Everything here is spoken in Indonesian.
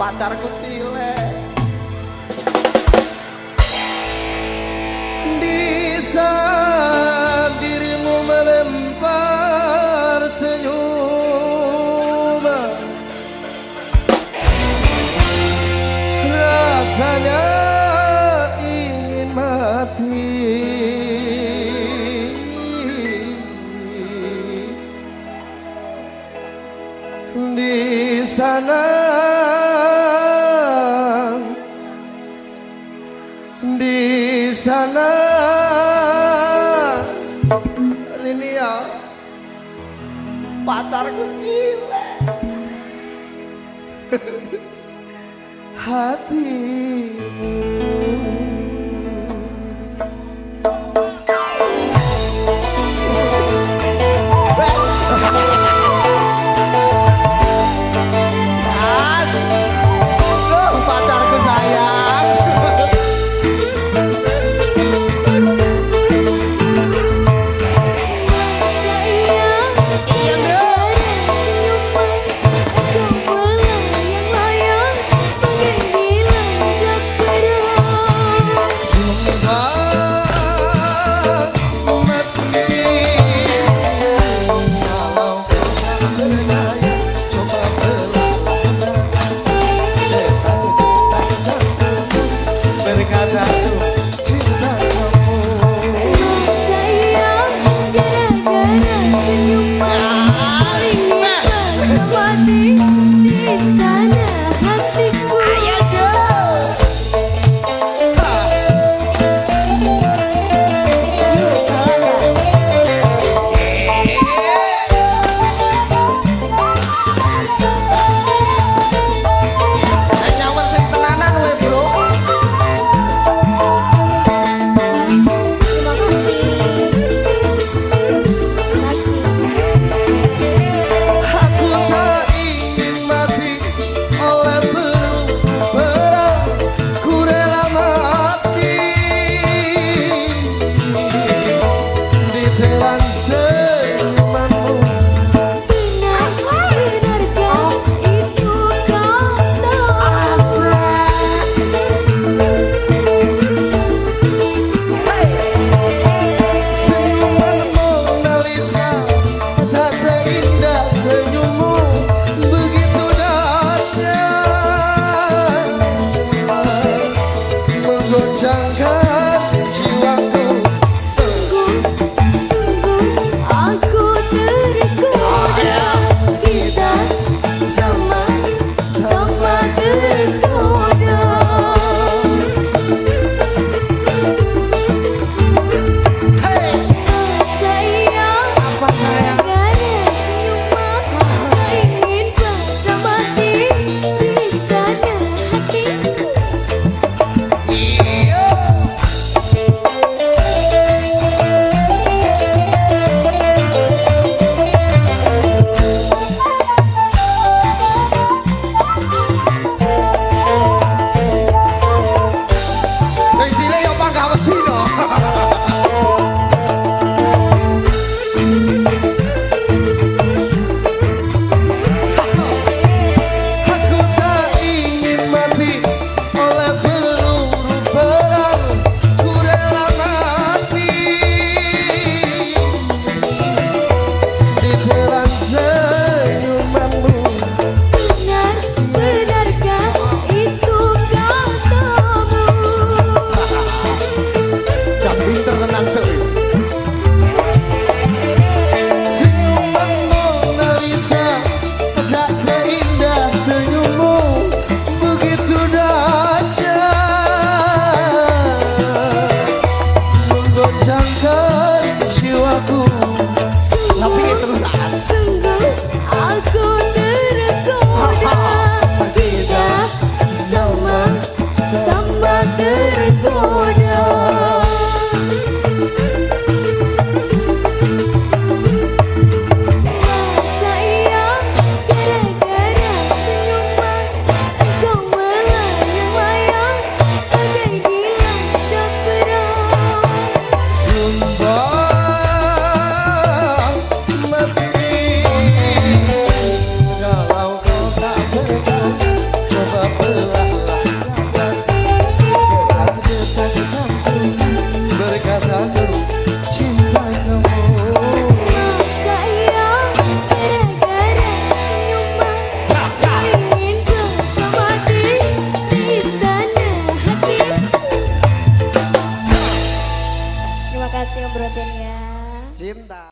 pacarku cilik eh. di saat dirimu melempar senyum eh. rasanya ingin mati. Di sana pacarku kecil hatimu. tí